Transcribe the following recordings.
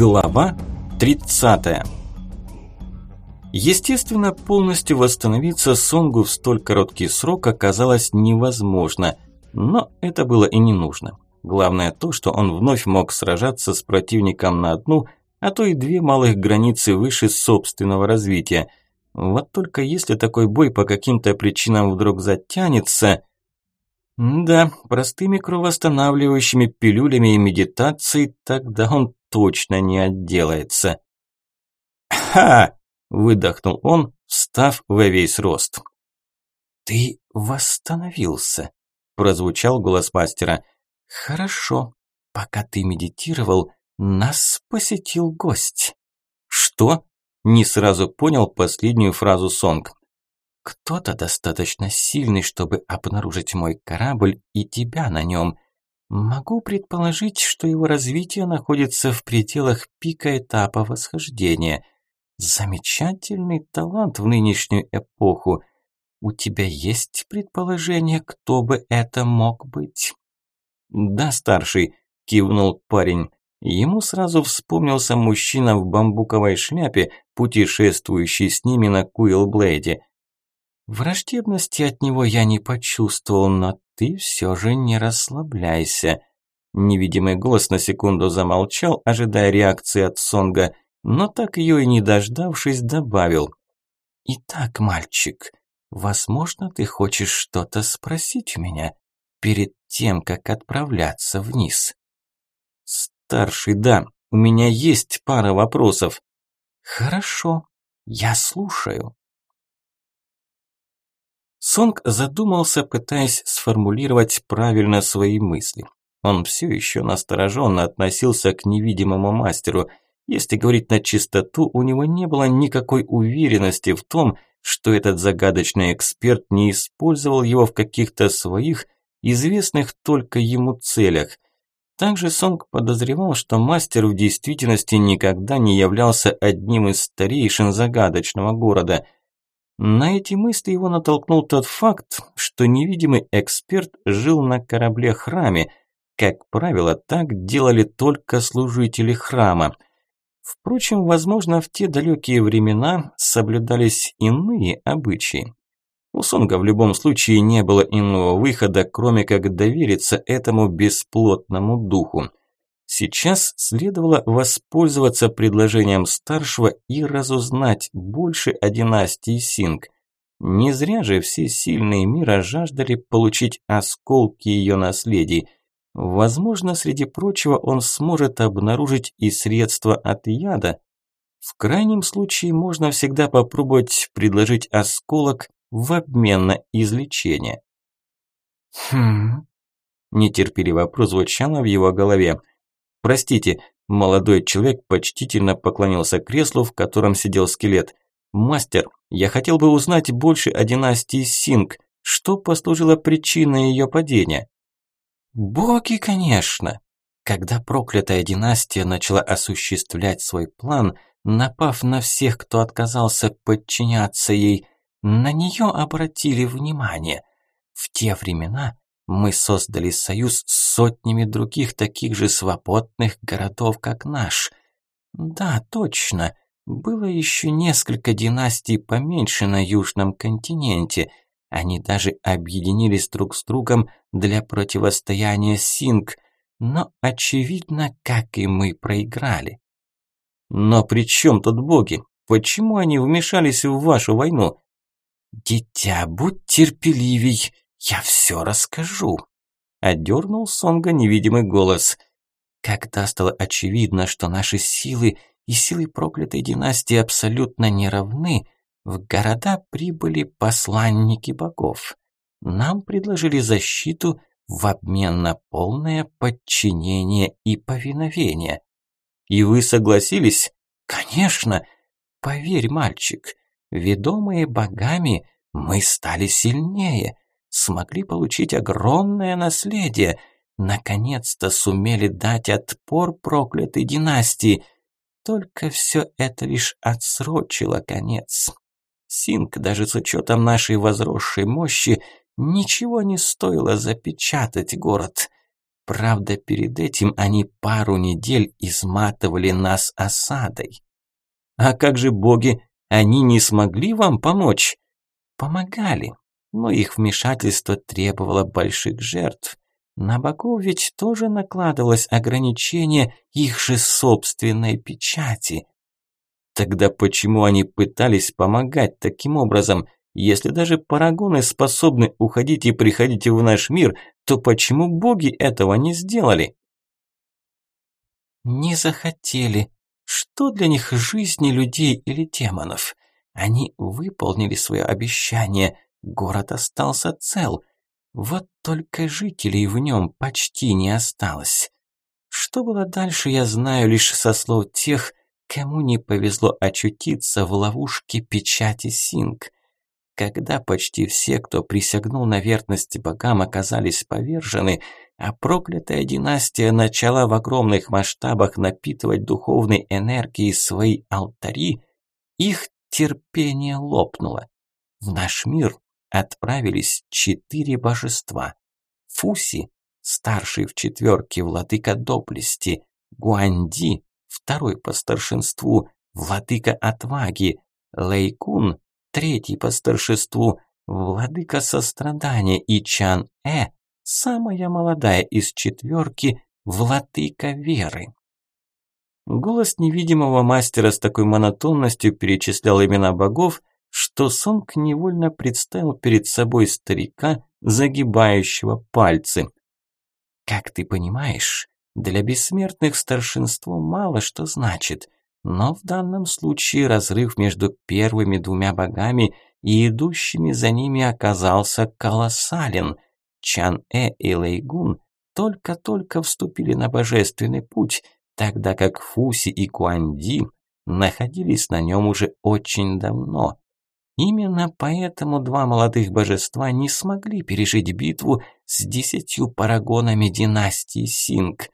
Глава 30. Естественно, полностью восстановиться Сонгу в столь короткий срок оказалось невозможно, но это было и не нужно. Главное то, что он вновь мог сражаться с противником на одну, а то и две малых границы выше собственного развития. Вот только если такой бой по каким-то причинам вдруг затянется... Да, простыми кровоостанавливающими пилюлями и медитацией тогда он точно не отделается. «Ха!» – выдохнул он, встав во весь рост. «Ты восстановился», – прозвучал голос мастера. «Хорошо. Пока ты медитировал, нас посетил гость». «Что?» – не сразу понял последнюю фразу Сонг. «Кто-то достаточно сильный, чтобы обнаружить мой корабль и тебя на нем. Могу предположить, что его развитие находится в пределах пика этапа восхождения. Замечательный талант в нынешнюю эпоху. У тебя есть предположение, кто бы это мог быть? Да, старший, кивнул парень. Ему сразу вспомнился мужчина в бамбуковой шляпе, путешествующий с ними на Куилблейде. Враждебности от него я не почувствовал, но ты все же не расслабляйся. Невидимый голос на секунду замолчал, ожидая реакции от Сонга, но так ее и не дождавшись, добавил. «Итак, мальчик, возможно, ты хочешь что-то спросить у меня перед тем, как отправляться вниз?» «Старший, да, у меня есть пара вопросов». «Хорошо, я слушаю». Сонг задумался, пытаясь сформулировать правильно свои мысли. Он все еще настороженно относился к невидимому мастеру. Если говорить на чистоту, у него не было никакой уверенности в том, что этот загадочный эксперт не использовал его в каких-то своих, известных только ему целях. Также Сонг подозревал, что мастер в действительности никогда не являлся одним из старейшин загадочного города – на эти мысли его натолкнул тот факт, что невидимый эксперт жил на корабле-храме. Как правило, так делали только служители храма. Впрочем, возможно, в те далекие времена соблюдались иные обычаи. У Сонга в любом случае не было иного выхода, кроме как довериться этому бесплотному духу. Сейчас следовало воспользоваться предложением старшего и разузнать больше о династии Синг. Не зря же все сильные мира жаждали получить осколки ее наследий. Возможно, среди прочего он сможет обнаружить и средства от яда. В крайнем случае можно всегда попробовать предложить осколок в обмен на излечение. «Хм...» Нетерпеливо прозвучало в его голове. «Простите», – молодой человек почтительно поклонился креслу, в котором сидел скелет. «Мастер, я хотел бы узнать больше о династии Синг. Что послужило причиной ее падения?» «Боги, конечно!» Когда проклятая династия начала осуществлять свой план, напав на всех, кто отказался подчиняться ей, на нее обратили внимание. В те времена мы создали союз с сотнями других таких же свободных городов, как наш. Да, точно, было еще несколько династий поменьше на Южном континенте. Они даже объединились друг с другом для противостояния Синг, но, очевидно, как и мы проиграли. Но при чем тут боги? Почему они вмешались в вашу войну? Дитя, будь терпеливей, «Я все расскажу», – одернул Сонга невидимый голос. Когда стало очевидно, что наши силы и силы проклятой династии абсолютно не равны, в города прибыли посланники богов. Нам предложили защиту в обмен на полное подчинение и повиновение. И вы согласились? Конечно. Поверь, мальчик, ведомые богами, мы стали сильнее смогли получить огромное наследие, наконец-то сумели дать отпор проклятой династии. Только все это лишь отсрочило конец. Синк, даже с учетом нашей возросшей мощи, ничего не стоило запечатать город. Правда, перед этим они пару недель изматывали нас осадой. А как же боги? Они не смогли вам помочь? Помогали, но их вмешательство требовало больших жертв. На богов ведь тоже накладывалось ограничение их же собственной печати. Тогда почему они пытались помогать таким образом? Если даже парагоны способны уходить и приходить в наш мир, то почему боги этого не сделали? Не захотели. Что для них жизни людей или демонов? Они выполнили свое обещание, город остался цел. Вот только жителей в нем почти не осталось. Что было дальше, я знаю лишь со слов тех, кому не повезло очутиться в ловушке печати Синг. Когда почти все, кто присягнул на верность богам, оказались повержены, а проклятая династия начала в огромных масштабах напитывать духовной энергией свои алтари, их терпение лопнуло. В наш мир отправились четыре божества. Фуси, старший в четверке владыка доблести, Гуанди, второй по старшинству, владыка отваги, Лейкун, третий по старшинству, владыка сострадания и Чан-Э, самая молодая из четверки, владыка веры. Голос невидимого мастера с такой монотонностью перечислял имена богов, что Сонг невольно представил перед собой старика, загибающего пальцы. «Как ты понимаешь, для бессмертных старшинство мало что значит, но в данном случае разрыв между первыми двумя богами и идущими за ними оказался колоссален. Чан-Э и Лейгун только-только вступили на божественный путь, тогда как Фуси и Куанди находились на нем уже очень давно. Именно поэтому два молодых божества не смогли пережить битву с десятью парагонами династии Синг.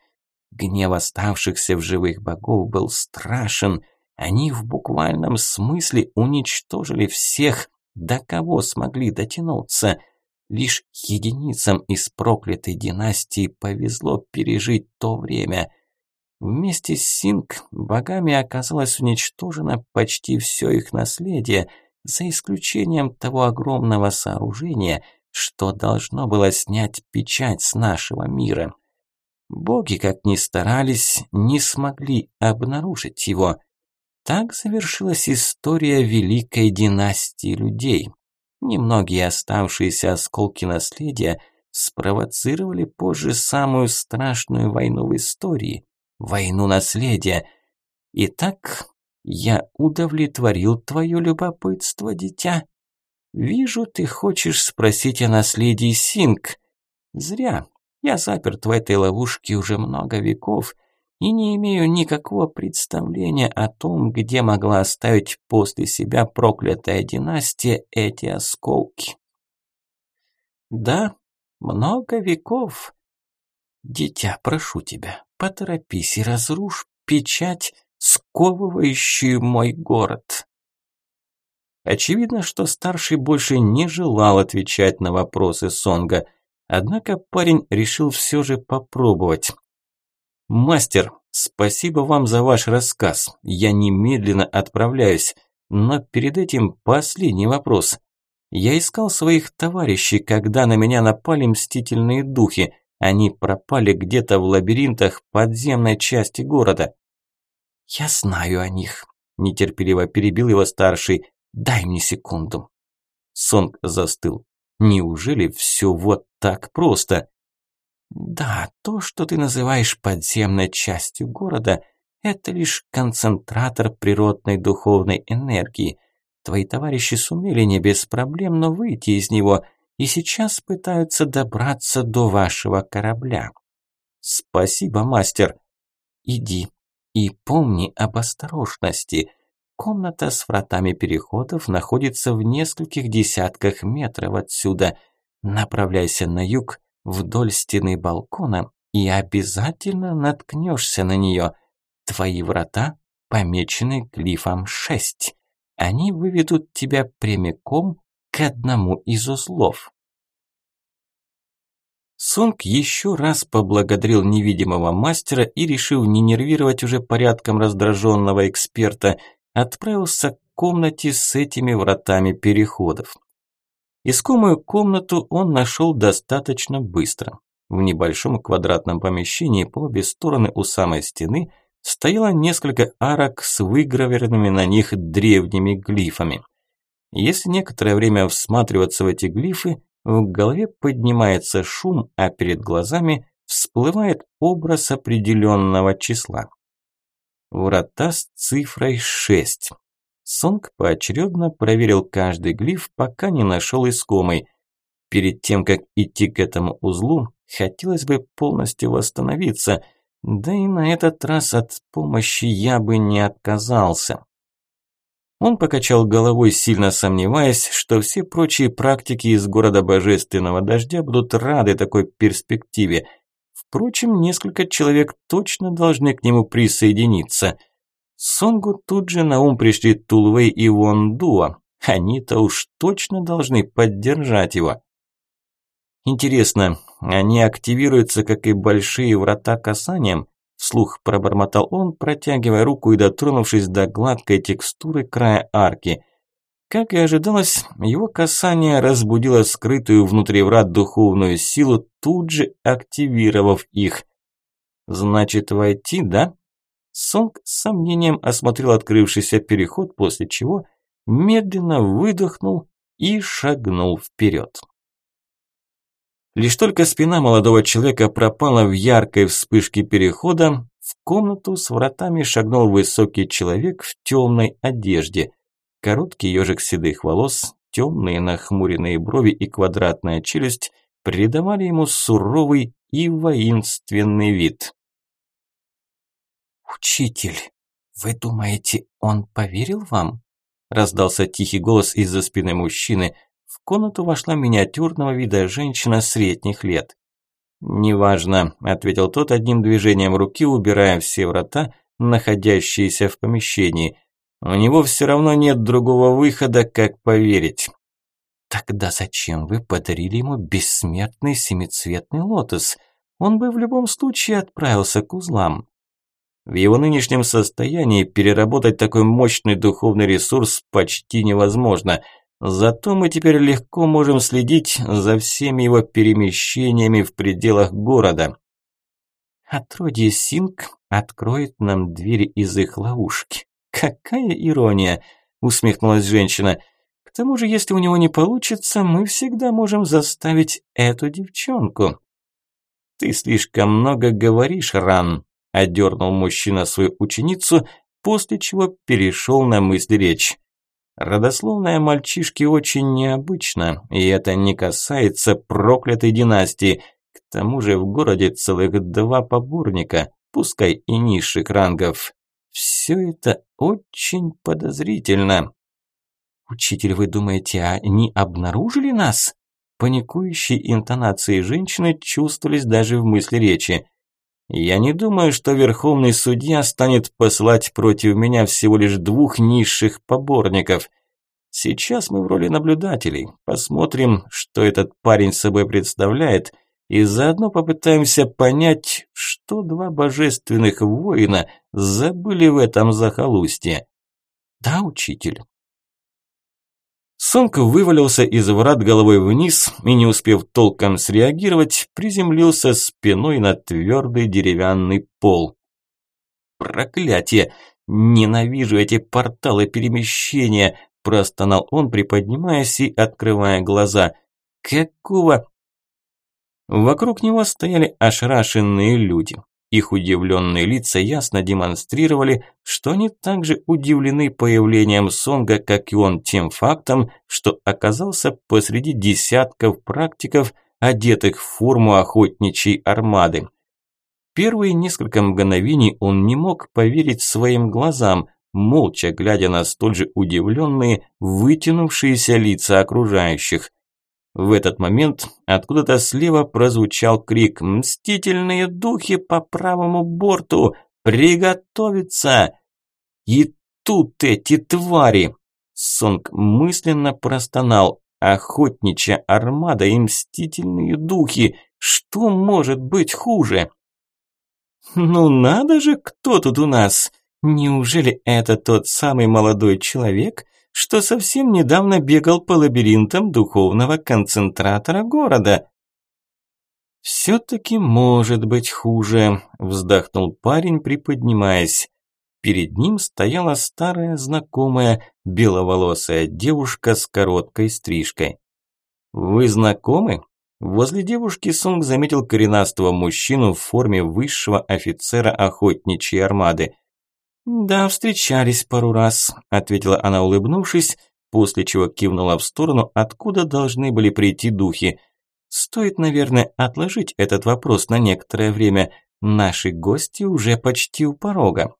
Гнев оставшихся в живых богов был страшен. Они в буквальном смысле уничтожили всех, до кого смогли дотянуться. Лишь единицам из проклятой династии повезло пережить то время. Вместе с Синг богами оказалось уничтожено почти все их наследие, за исключением того огромного сооружения, что должно было снять печать с нашего мира. Боги, как ни старались, не смогли обнаружить его. Так завершилась история великой династии людей. Немногие оставшиеся осколки наследия спровоцировали позже самую страшную войну в истории – войну наследия. Итак, я удовлетворил твое любопытство, дитя. Вижу, ты хочешь спросить о наследии Синг. Зря. Я заперт в этой ловушке уже много веков и не имею никакого представления о том, где могла оставить после себя проклятая династия эти осколки. Да, много веков. Дитя, прошу тебя, поторопись и разрушь печать, сковывающую мой город. Очевидно, что старший больше не желал отвечать на вопросы Сонга – Однако парень решил все же попробовать. «Мастер, спасибо вам за ваш рассказ. Я немедленно отправляюсь. Но перед этим последний вопрос. Я искал своих товарищей, когда на меня напали мстительные духи. Они пропали где-то в лабиринтах подземной части города». «Я знаю о них», – нетерпеливо перебил его старший. «Дай мне секунду». Сонг застыл. Неужели все вот так просто? Да, то, что ты называешь подземной частью города, это лишь концентратор природной духовной энергии. Твои товарищи сумели не без проблем, но выйти из него и сейчас пытаются добраться до вашего корабля. Спасибо, мастер. Иди и помни об осторожности. Комната с вратами переходов находится в нескольких десятках метров отсюда. Направляйся на юг вдоль стены балкона и обязательно наткнешься на нее. Твои врата помечены глифом 6. Они выведут тебя прямиком к одному из узлов. Сонг еще раз поблагодарил невидимого мастера и, решив не нервировать уже порядком раздраженного эксперта, отправился к комнате с этими вратами переходов. Искомую комнату он нашел достаточно быстро. В небольшом квадратном помещении по обе стороны у самой стены стояло несколько арок с выгравированными на них древними глифами. Если некоторое время всматриваться в эти глифы, в голове поднимается шум, а перед глазами всплывает образ определенного числа. Врата с цифрой 6. Сонг поочередно проверил каждый глиф, пока не нашел искомый. Перед тем, как идти к этому узлу, хотелось бы полностью восстановиться, да и на этот раз от помощи я бы не отказался. Он покачал головой, сильно сомневаясь, что все прочие практики из города Божественного Дождя будут рады такой перспективе. Впрочем, несколько человек точно должны к нему присоединиться. Сонгу тут же на ум пришли Тулвей и Вондуа. Они-то уж точно должны поддержать его. Интересно, они активируются, как и большие врата касанием? Вслух пробормотал он, протягивая руку и дотронувшись до гладкой текстуры края арки. Как и ожидалось, его касание разбудило скрытую внутри врат духовную силу, тут же активировав их. «Значит, войти, да?» Сонг с сомнением осмотрел открывшийся переход, после чего медленно выдохнул и шагнул вперед. Лишь только спина молодого человека пропала в яркой вспышке перехода, в комнату с вратами шагнул высокий человек в темной одежде. Короткий ежик седых волос, темные нахмуренные брови и квадратная челюсть придавали ему суровый и воинственный вид. «Учитель, вы думаете, он поверил вам?» Раздался тихий голос из-за спины мужчины – в комнату вошла миниатюрного вида женщина средних лет. «Неважно», – ответил тот одним движением руки, убирая все врата, находящиеся в помещении. «У него все равно нет другого выхода, как поверить». «Тогда зачем вы подарили ему бессмертный семицветный лотос? Он бы в любом случае отправился к узлам». В его нынешнем состоянии переработать такой мощный духовный ресурс почти невозможно – Зато мы теперь легко можем следить за всеми его перемещениями в пределах города. Отродье Синг откроет нам двери из их ловушки. Какая ирония, усмехнулась женщина. К тому же, если у него не получится, мы всегда можем заставить эту девчонку. Ты слишком много говоришь, Ран, одернул мужчина свою ученицу, после чего перешел на мысли речь. Родословная мальчишки очень необычна, и это не касается проклятой династии. К тому же в городе целых два поборника, пускай и низших рангов. Все это очень подозрительно. «Учитель, вы думаете, они обнаружили нас?» Паникующие интонации женщины чувствовались даже в мысли речи. Я не думаю, что верховный судья станет посылать против меня всего лишь двух низших поборников. Сейчас мы в роли наблюдателей. Посмотрим, что этот парень собой представляет, и заодно попытаемся понять, что два божественных воина забыли в этом захолустье. Да, учитель, Сонг вывалился из врат головой вниз и, не успев толком среагировать, приземлился спиной на твердый деревянный пол. «Проклятие! Ненавижу эти порталы перемещения!» – простонал он, приподнимаясь и открывая глаза. «Какого?» Вокруг него стояли ошарашенные люди. Их удивленные лица ясно демонстрировали, что они также удивлены появлением Сонга, как и он тем фактом, что оказался посреди десятков практиков, одетых в форму охотничьей армады. Первые несколько мгновений он не мог поверить своим глазам, молча глядя на столь же удивленные, вытянувшиеся лица окружающих. В этот момент откуда-то слева прозвучал крик «Мстительные духи по правому борту! Приготовиться!» И тут эти твари! Сонг мысленно простонал. Охотничья армада и мстительные духи. Что может быть хуже? Ну надо же, кто тут у нас? Неужели это тот самый молодой человек, что совсем недавно бегал по лабиринтам духовного концентратора города? «Все-таки может быть хуже», – вздохнул парень, приподнимаясь. Перед ним стояла старая знакомая беловолосая девушка с короткой стрижкой. «Вы знакомы?» Возле девушки Сунг заметил коренастого мужчину в форме высшего офицера охотничьей армады. «Да, встречались пару раз», – ответила она, улыбнувшись, после чего кивнула в сторону, откуда должны были прийти духи. Стоит, наверное, отложить этот вопрос на некоторое время. Наши гости уже почти у порога.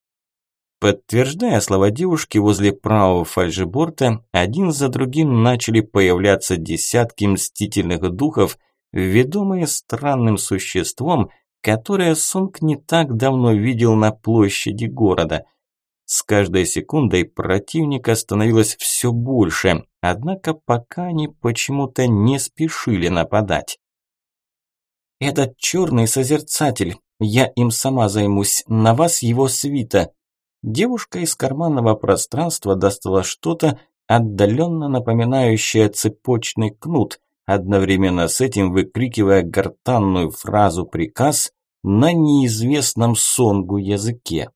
Подтверждая слова девушки, возле правого фальшборта один за другим начали появляться десятки мстительных духов, ведомые странным существом, которое Сунг не так давно видел на площади города – с каждой секундой противника становилось все больше, однако пока они почему-то не спешили нападать. «Этот черный созерцатель, я им сама займусь, на вас его свита». Девушка из карманного пространства достала что-то, отдаленно напоминающее цепочный кнут, одновременно с этим выкрикивая гортанную фразу-приказ на неизвестном сонгу языке.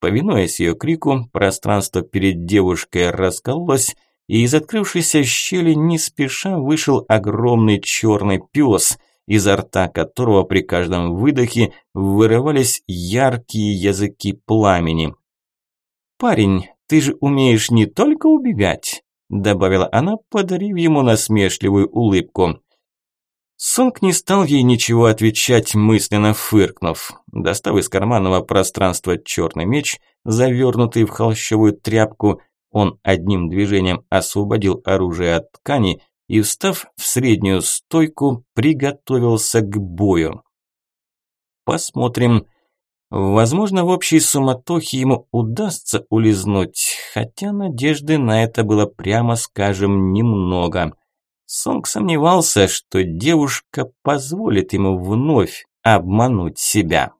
Повинуясь ее крику, пространство перед девушкой раскололось, и из открывшейся щели не спеша вышел огромный черный пес, изо рта которого при каждом выдохе вырывались яркие языки пламени. «Парень, ты же умеешь не только убегать», добавила она, подарив ему насмешливую улыбку. Сонг не стал ей ничего отвечать, мысленно фыркнув. Достав из карманного пространства черный меч, завернутый в холщовую тряпку, он одним движением освободил оружие от ткани и, встав в среднюю стойку, приготовился к бою. Посмотрим. Возможно, в общей суматохе ему удастся улизнуть, хотя надежды на это было, прямо скажем, немного. Сонг сомневался, что девушка позволит ему вновь обмануть себя.